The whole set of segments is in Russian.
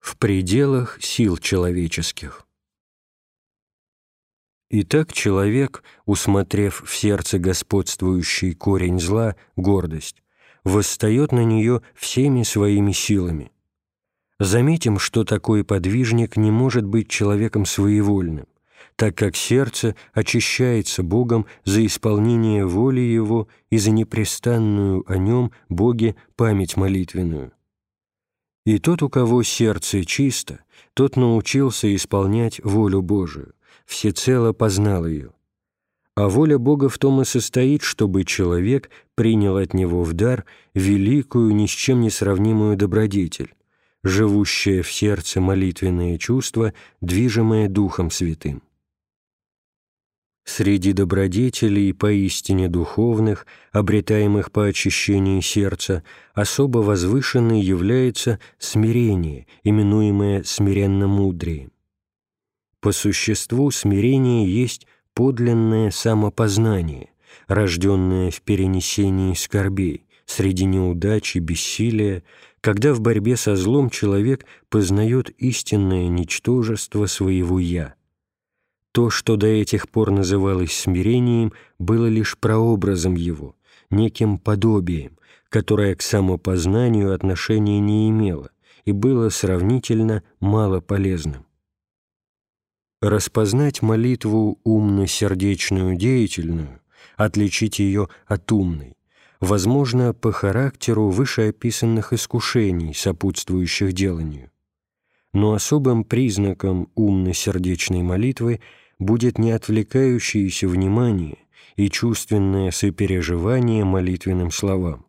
В пределах сил человеческих. Итак, человек, усмотрев в сердце господствующий корень зла, гордость, восстает на нее всеми своими силами. Заметим, что такой подвижник не может быть человеком своевольным, так как сердце очищается Богом за исполнение воли Его и за непрестанную о Нем, Боге, память молитвенную. И тот, у кого сердце чисто, тот научился исполнять волю Божию, всецело познал ее. А воля Бога в том и состоит, чтобы человек принял от Него в дар великую, ни с чем не сравнимую добродетель, живущее в сердце молитвенное чувство, движимое Духом Святым. Среди добродетелей поистине духовных, обретаемых по очищении сердца, особо возвышенной является смирение, именуемое смиренно-мудрием. По существу смирение есть подлинное самопознание, рожденное в перенесении скорбей, среди неудач и бессилия, когда в борьбе со злом человек познает истинное ничтожество своего «я», то, что до этих пор называлось смирением, было лишь прообразом его, неким подобием, которое к самопознанию отношения не имело и было сравнительно мало полезным. Распознать молитву умно-сердечную деятельную, отличить ее от умной, возможно по характеру вышеописанных искушений, сопутствующих деланию. Но особым признаком умно-сердечной молитвы – будет не отвлекающееся внимание и чувственное сопереживание молитвенным словам.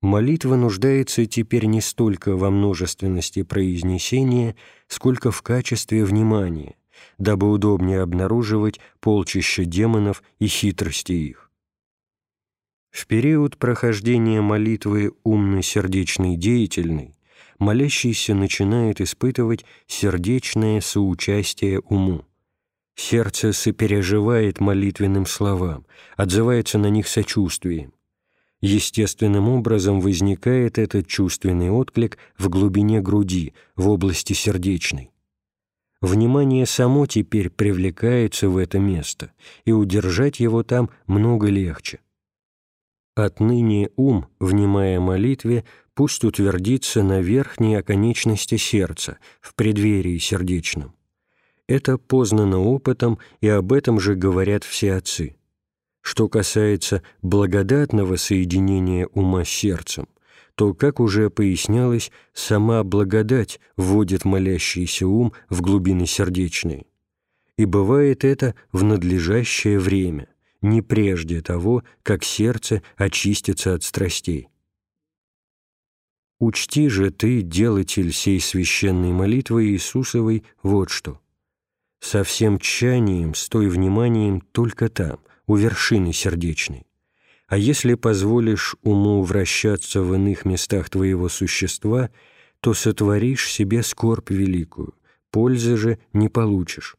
Молитва нуждается теперь не столько во множественности произнесения, сколько в качестве внимания, дабы удобнее обнаруживать полчища демонов и хитрости их. В период прохождения молитвы умно-сердечной деятельной молящийся начинает испытывать сердечное соучастие уму. Сердце сопереживает молитвенным словам, отзывается на них сочувствием. Естественным образом возникает этот чувственный отклик в глубине груди, в области сердечной. Внимание само теперь привлекается в это место, и удержать его там много легче. Отныне ум, внимая молитве, пусть утвердится на верхней оконечности сердца, в преддверии сердечном. Это познано опытом, и об этом же говорят все отцы. Что касается благодатного соединения ума с сердцем, то, как уже пояснялось, сама благодать вводит молящийся ум в глубины сердечные. И бывает это в надлежащее время, не прежде того, как сердце очистится от страстей. Учти же ты, делатель сей священной молитвы Иисусовой, вот что со всем тщанием, стой вниманием только там, у вершины сердечной. А если позволишь уму вращаться в иных местах твоего существа, то сотворишь себе скорбь великую, пользы же не получишь.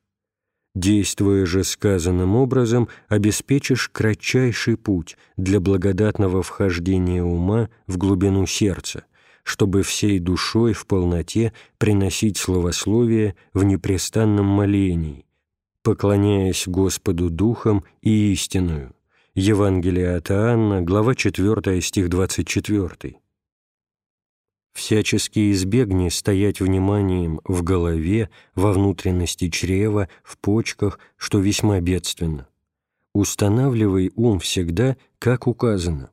Действуя же сказанным образом, обеспечишь кратчайший путь для благодатного вхождения ума в глубину сердца – чтобы всей душой в полноте приносить словословие в непрестанном молении, поклоняясь Господу Духом и истинную. Евангелие от Иоанна, глава 4, стих 24. Всячески избегни стоять вниманием в голове, во внутренности чрева, в почках, что весьма бедственно. Устанавливай ум всегда, как указано.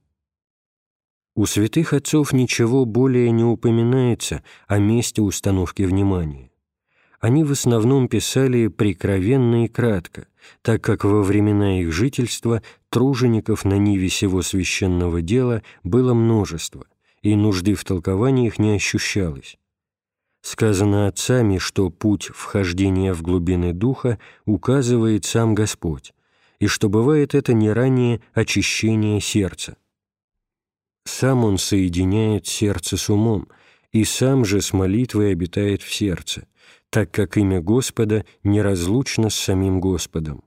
У святых отцов ничего более не упоминается о месте установки внимания. Они в основном писали прикровенно и кратко, так как во времена их жительства тружеников на ниве сего священного дела было множество, и нужды в толкованиях не ощущалось. Сказано отцами, что путь вхождения в глубины духа указывает сам Господь, и что бывает это не ранее очищение сердца. Сам он соединяет сердце с умом, и сам же с молитвой обитает в сердце, так как имя Господа неразлучно с самим Господом.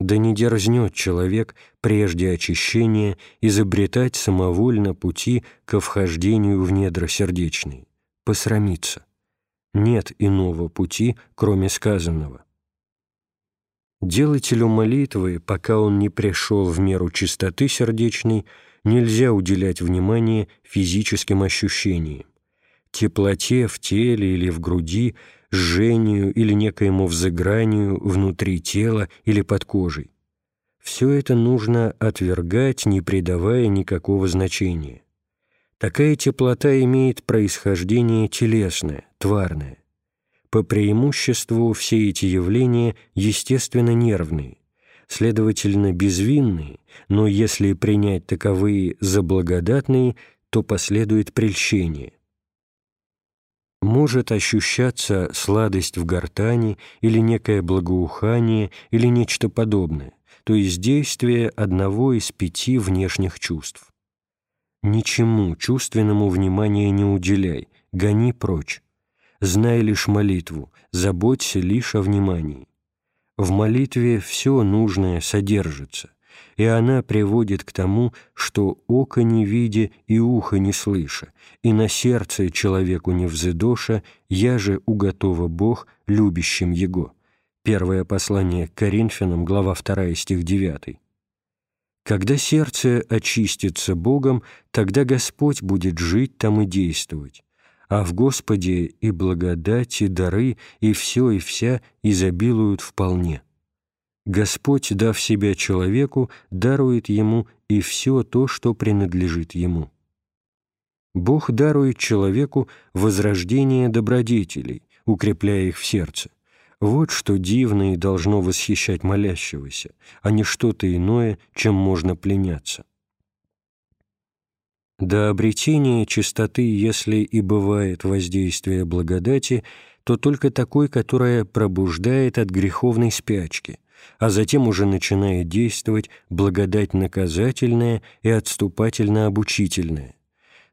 Да не дерзнет человек прежде очищения изобретать самовольно пути ко вхождению в недра сердечные, посрамиться. Нет иного пути, кроме сказанного. Делателю молитвы, пока он не пришел в меру чистоты сердечной, нельзя уделять внимание физическим ощущениям, теплоте в теле или в груди, жжению или некоему взыгранию внутри тела или под кожей. Все это нужно отвергать, не придавая никакого значения. Такая теплота имеет происхождение телесное, тварное. По преимуществу все эти явления естественно нервные, следовательно, безвинные, но если принять таковые за благодатные, то последует прельщение. Может ощущаться сладость в гортани или некое благоухание или нечто подобное, то есть действие одного из пяти внешних чувств. Ничему чувственному внимания не уделяй, гони прочь знай лишь молитву, заботься лишь о внимании. В молитве все нужное содержится, и она приводит к тому, что око не видя и ухо не слыша, и на сердце человеку не взыдоша, я же уготова Бог любящим Его. Первое послание к Коринфянам, глава 2, стих 9. Когда сердце очистится Богом, тогда Господь будет жить там и действовать а в Господе и благодать, и дары, и все, и вся изобилуют вполне. Господь, дав себя человеку, дарует ему и все то, что принадлежит ему. Бог дарует человеку возрождение добродетелей, укрепляя их в сердце. Вот что дивно и должно восхищать молящегося, а не что-то иное, чем можно пленяться. До обретения чистоты, если и бывает воздействие благодати, то только такой, которая пробуждает от греховной спячки, а затем уже начинает действовать благодать наказательная и отступательно-обучительная,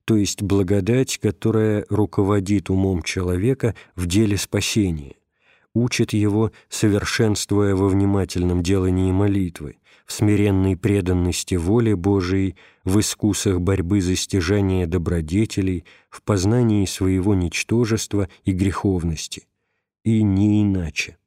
то есть благодать, которая руководит умом человека в деле спасения, учит его, совершенствуя во внимательном делании молитвы, в смиренной преданности воле Божией, в искусах борьбы за стяжание добродетелей, в познании своего ничтожества и греховности. И не иначе.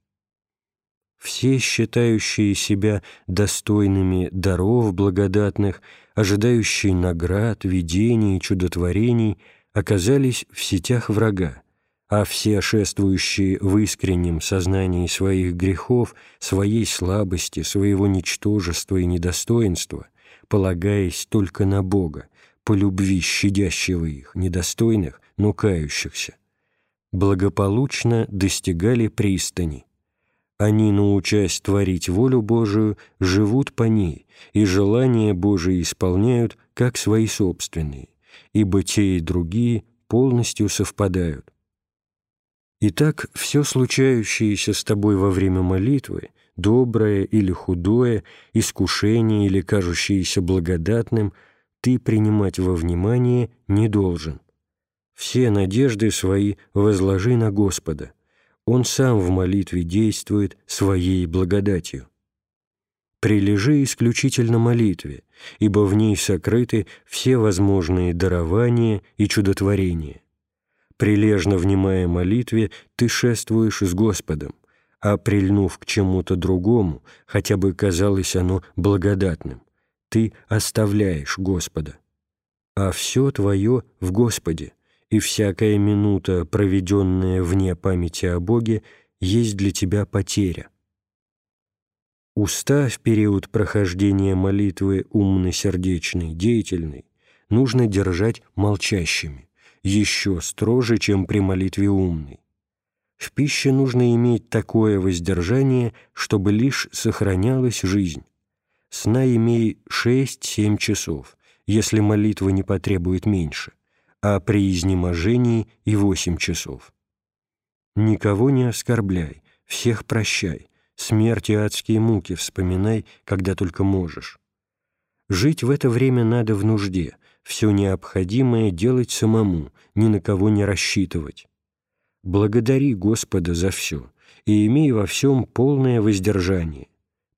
Все, считающие себя достойными даров благодатных, ожидающие наград, видений чудотворений, оказались в сетях врага, а все шествующие в искреннем сознании своих грехов, своей слабости, своего ничтожества и недостоинства, полагаясь только на Бога, по любви щадящего их, недостойных, но кающихся, благополучно достигали пристани. Они, научась творить волю Божию, живут по ней, и желания Божии исполняют, как свои собственные, ибо те и другие полностью совпадают. Итак, все случающееся с тобой во время молитвы, доброе или худое, искушение или кажущееся благодатным, ты принимать во внимание не должен. Все надежды свои возложи на Господа. Он сам в молитве действует своей благодатью. Прилежи исключительно молитве, ибо в ней сокрыты все возможные дарования и чудотворения прилежно внимая молитве, ты шествуешь с Господом, а прильнув к чему-то другому, хотя бы казалось оно благодатным, ты оставляешь Господа. А все твое в Господе, и всякая минута, проведенная вне памяти о Боге, есть для тебя потеря. Уста в период прохождения молитвы умно-сердечной, деятельной, нужно держать молчащими еще строже, чем при молитве умной. В пище нужно иметь такое воздержание, чтобы лишь сохранялась жизнь. Сна имей 6-7 часов, если молитва не потребует меньше, а при изнеможении и 8 часов. Никого не оскорбляй, всех прощай, смерти адские муки вспоминай, когда только можешь. Жить в это время надо в нужде – все необходимое делать самому, ни на кого не рассчитывать. Благодари Господа за все и имей во всем полное воздержание.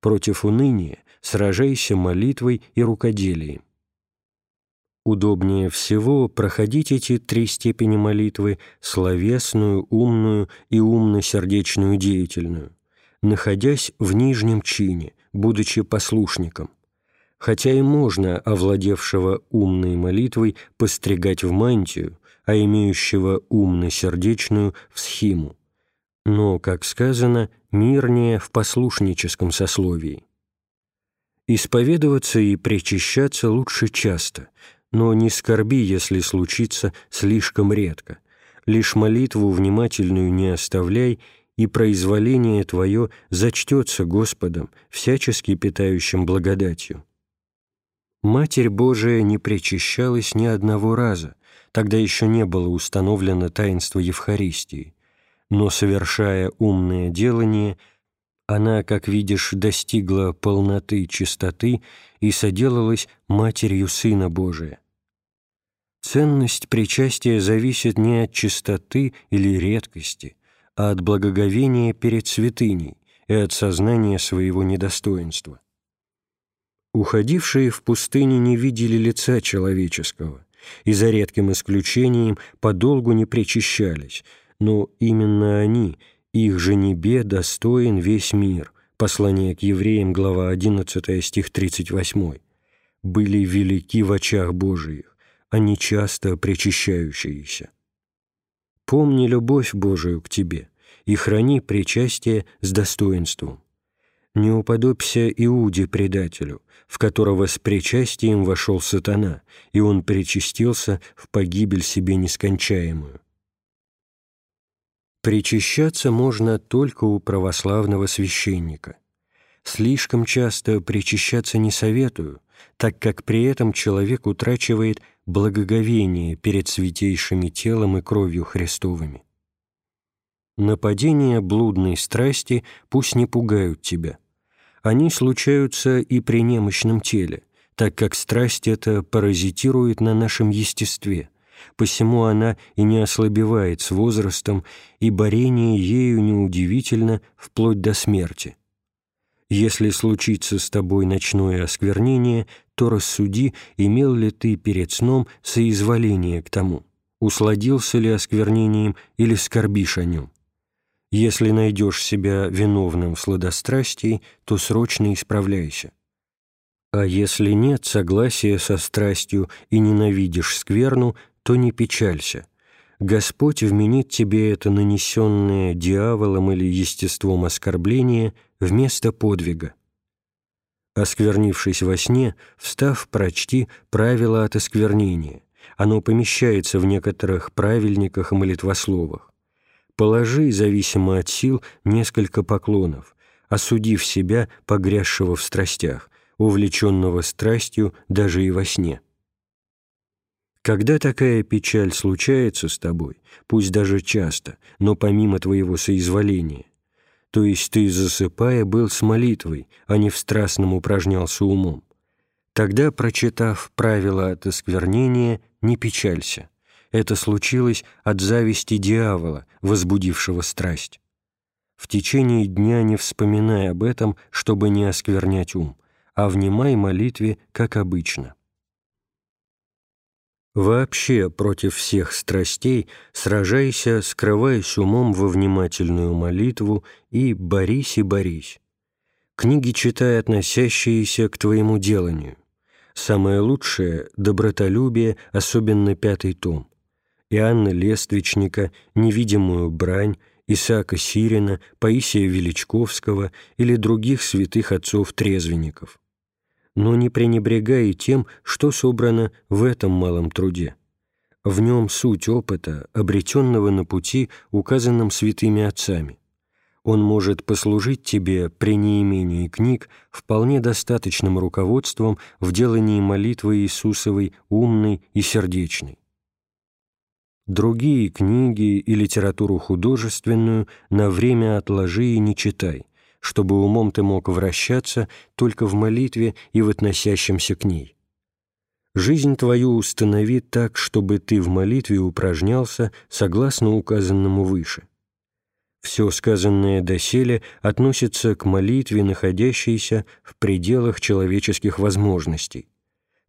Против уныния сражайся молитвой и рукоделием. Удобнее всего проходить эти три степени молитвы – словесную, умную и умно-сердечную деятельную, находясь в нижнем чине, будучи послушником. Хотя и можно овладевшего умной молитвой постригать в мантию, а имеющего умно-сердечную – в схиму. Но, как сказано, мирнее в послушническом сословии. Исповедоваться и причащаться лучше часто – но не скорби, если случится слишком редко. Лишь молитву внимательную не оставляй, и произволение Твое зачтется Господом, всячески питающим благодатью. Матерь Божия не причащалась ни одного раза, тогда еще не было установлено таинство Евхаристии, но, совершая умное делание, она, как видишь, достигла полноты чистоты и соделалась Матерью Сына Божия. Ценность причастия зависит не от чистоты или редкости, а от благоговения перед святыней и от сознания своего недостоинства. Уходившие в пустыне не видели лица человеческого и за редким исключением подолгу не причащались, но именно они, их же небе, достоин весь мир. Послание к евреям, глава 11, стих 38. Были велики в очах Божиих а не часто причащающиеся. Помни любовь Божию к тебе и храни причастие с достоинством. Не уподобься Иуде предателю, в которого с причастием вошел сатана, и он причастился в погибель себе нескончаемую. Причащаться можно только у православного священника. Слишком часто причащаться не советую, так как при этом человек утрачивает благоговение перед святейшими телом и кровью Христовыми. Нападения блудной страсти пусть не пугают тебя. Они случаются и при немощном теле, так как страсть эта паразитирует на нашем естестве, посему она и не ослабевает с возрастом, и борение ею неудивительно вплоть до смерти. Если случится с тобой ночное осквернение, то рассуди, имел ли ты перед сном соизволение к тому, усладился ли осквернением или скорбишь о нем. Если найдешь себя виновным в сладострастии, то срочно исправляйся. А если нет согласия со страстью и ненавидишь скверну, то не печалься. Господь вменит тебе это нанесенное дьяволом или естеством оскорбление – вместо подвига. Осквернившись во сне, встав, прочти правила от осквернения. Оно помещается в некоторых правильниках и молитвословах. Положи, зависимо от сил, несколько поклонов, осудив себя, погрязшего в страстях, увлеченного страстью даже и во сне. Когда такая печаль случается с тобой, пусть даже часто, но помимо твоего соизволения, то есть ты, засыпая, был с молитвой, а не в страстном упражнялся умом. Тогда, прочитав правила от осквернения, не печалься. Это случилось от зависти дьявола, возбудившего страсть. В течение дня не вспоминай об этом, чтобы не осквернять ум, а внимай молитве, как обычно. Вообще против всех страстей сражайся, скрываясь умом во внимательную молитву и борись и борись. Книги читай, относящиеся к твоему деланию. Самое лучшее — добротолюбие, особенно пятый том. Иоанна Лествичника, невидимую брань, Исаака Сирина, Паисия Величковского или других святых отцов-трезвенников но не пренебрегая тем, что собрано в этом малом труде. В нем суть опыта, обретенного на пути, указанном святыми отцами. Он может послужить тебе при неимении книг вполне достаточным руководством в делании молитвы Иисусовой умной и сердечной. Другие книги и литературу художественную на время отложи и не читай, чтобы умом ты мог вращаться только в молитве и в относящемся к ней. Жизнь твою установи так, чтобы ты в молитве упражнялся согласно указанному выше. Все сказанное доселе относится к молитве, находящейся в пределах человеческих возможностей.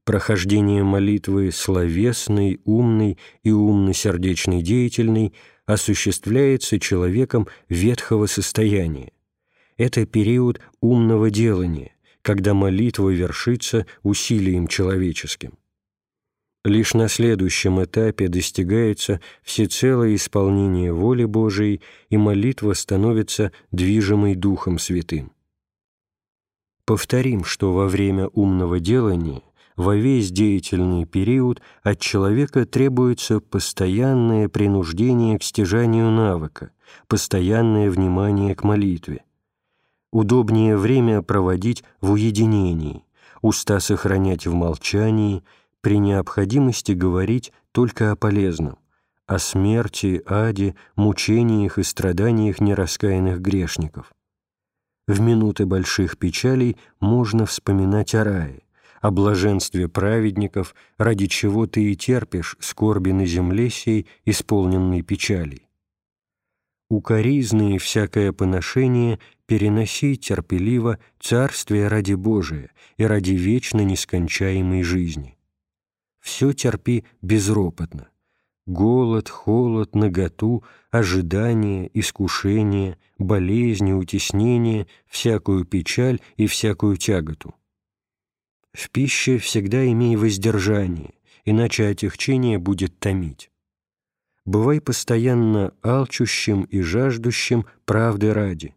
Прохождение молитвы словесной, умной и умно-сердечной деятельной осуществляется человеком ветхого состояния. Это период умного делания, когда молитва вершится усилием человеческим. Лишь на следующем этапе достигается всецелое исполнение воли Божией, и молитва становится движимой Духом Святым. Повторим, что во время умного делания, во весь деятельный период от человека требуется постоянное принуждение к стяжанию навыка, постоянное внимание к молитве. Удобнее время проводить в уединении, уста сохранять в молчании – при необходимости говорить только о полезном, о смерти, аде, мучениях и страданиях нераскаянных грешников. В минуты больших печалей можно вспоминать о рае, о блаженстве праведников, ради чего ты и терпишь скорби на земле сей, исполненной печалей. Укоризны и всякое поношение переноси терпеливо царствие ради Божия и ради вечно нескончаемой жизни все терпи безропотно. Голод, холод, наготу, ожидание, искушение, болезни, утеснение, всякую печаль и всякую тяготу. В пище всегда имей воздержание, иначе отягчение будет томить. Бывай постоянно алчущим и жаждущим правды ради.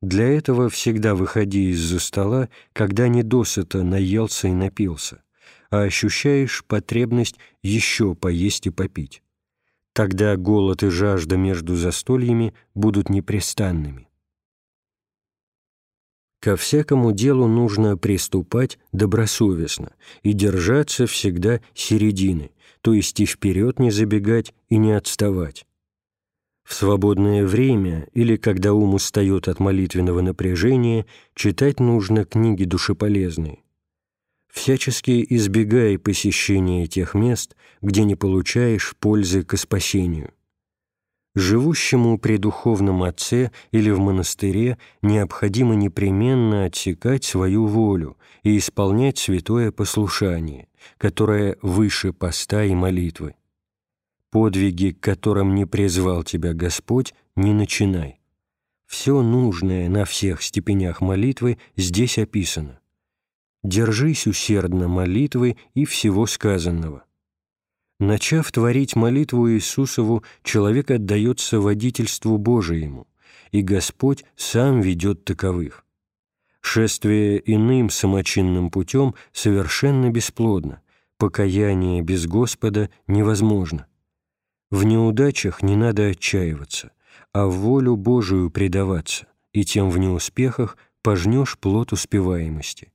Для этого всегда выходи из-за стола, когда недосыто наелся и напился а ощущаешь потребность еще поесть и попить. Тогда голод и жажда между застольями будут непрестанными. Ко всякому делу нужно приступать добросовестно и держаться всегда середины, то есть и вперед не забегать и не отставать. В свободное время или когда ум устает от молитвенного напряжения, читать нужно книги душеполезные всячески избегай посещения тех мест, где не получаешь пользы к спасению. Живущему при духовном отце или в монастыре необходимо непременно отсекать свою волю и исполнять святое послушание, которое выше поста и молитвы. Подвиги, к которым не призвал тебя Господь, не начинай. Все нужное на всех степенях молитвы здесь описано держись усердно молитвы и всего сказанного. Начав творить молитву Иисусову, человек отдается водительству Божиему, и Господь сам ведет таковых. Шествие иным самочинным путем совершенно бесплодно, покаяние без Господа невозможно. В неудачах не надо отчаиваться, а в волю Божию предаваться, и тем в неуспехах пожнешь плод успеваемости.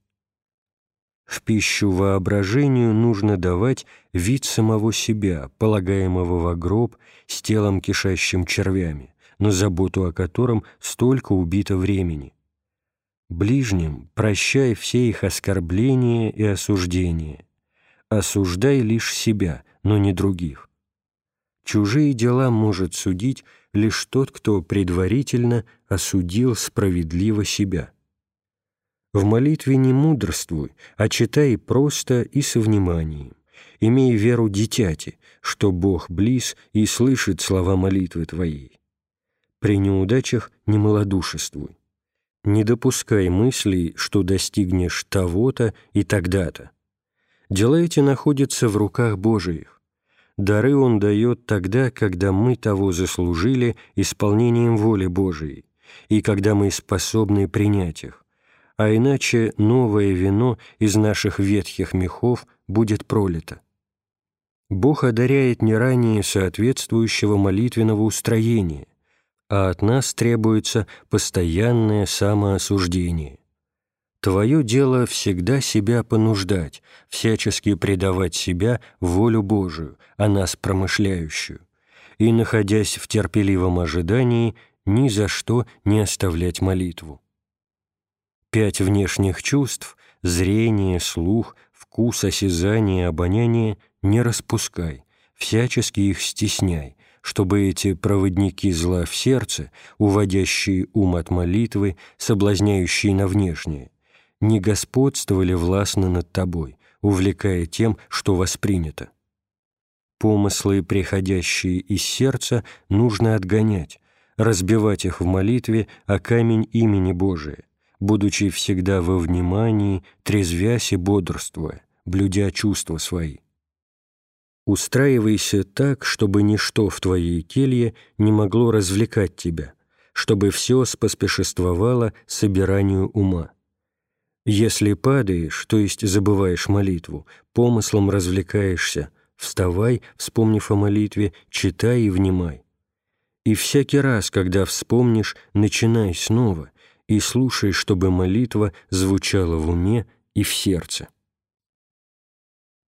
В пищу воображению нужно давать вид самого себя, полагаемого во гроб, с телом, кишащим червями, на заботу о котором столько убито времени. Ближним прощай все их оскорбления и осуждения. Осуждай лишь себя, но не других. Чужие дела может судить лишь тот, кто предварительно осудил справедливо себя. В молитве не мудрствуй, а читай просто и со вниманием. Имей веру дитяти, что Бог близ и слышит слова молитвы твоей. При неудачах не малодушествуй. Не допускай мыслей, что достигнешь того-то и тогда-то. Дела эти находятся в руках Божиих. Дары Он дает тогда, когда мы того заслужили исполнением воли Божией, и когда мы способны принять их а иначе новое вино из наших ветхих мехов будет пролито. Бог одаряет не ранее соответствующего молитвенного устроения, а от нас требуется постоянное самоосуждение. Твое дело всегда себя понуждать, всячески предавать себя волю Божию, о нас промышляющую, и, находясь в терпеливом ожидании, ни за что не оставлять молитву. Пять внешних чувств – зрение, слух, вкус, осязание, обоняние – не распускай, всячески их стесняй, чтобы эти проводники зла в сердце, уводящие ум от молитвы, соблазняющие на внешнее, не господствовали властно над тобой, увлекая тем, что воспринято. Помыслы, приходящие из сердца, нужно отгонять, разбивать их в молитве о камень имени Божия, будучи всегда во внимании, трезвясь и бодрствуя, блюдя чувства свои. Устраивайся так, чтобы ничто в твоей келье не могло развлекать тебя, чтобы все споспешествовало собиранию ума. Если падаешь, то есть забываешь молитву, помыслом развлекаешься, вставай, вспомнив о молитве, читай и внимай. И всякий раз, когда вспомнишь, начинай снова и слушай, чтобы молитва звучала в уме и в сердце.